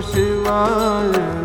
शिवाय